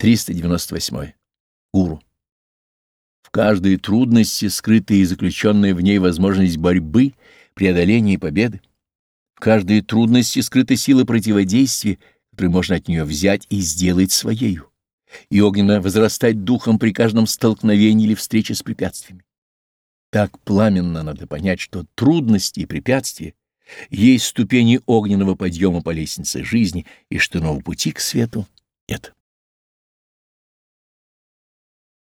398. Гуру. В каждой трудности скрыта и заключенная в ней возможность борьбы, преодоления и победы. В каждой трудности скрыта сила противодействия, которую можно от нее взять и сделать своею, и огненно возрастать духом при каждом столкновении или встрече с препятствиями. Так пламенно надо понять, что трудности и препятствия есть ступени огненного подъема по лестнице жизни, и что нового пути к свету нет.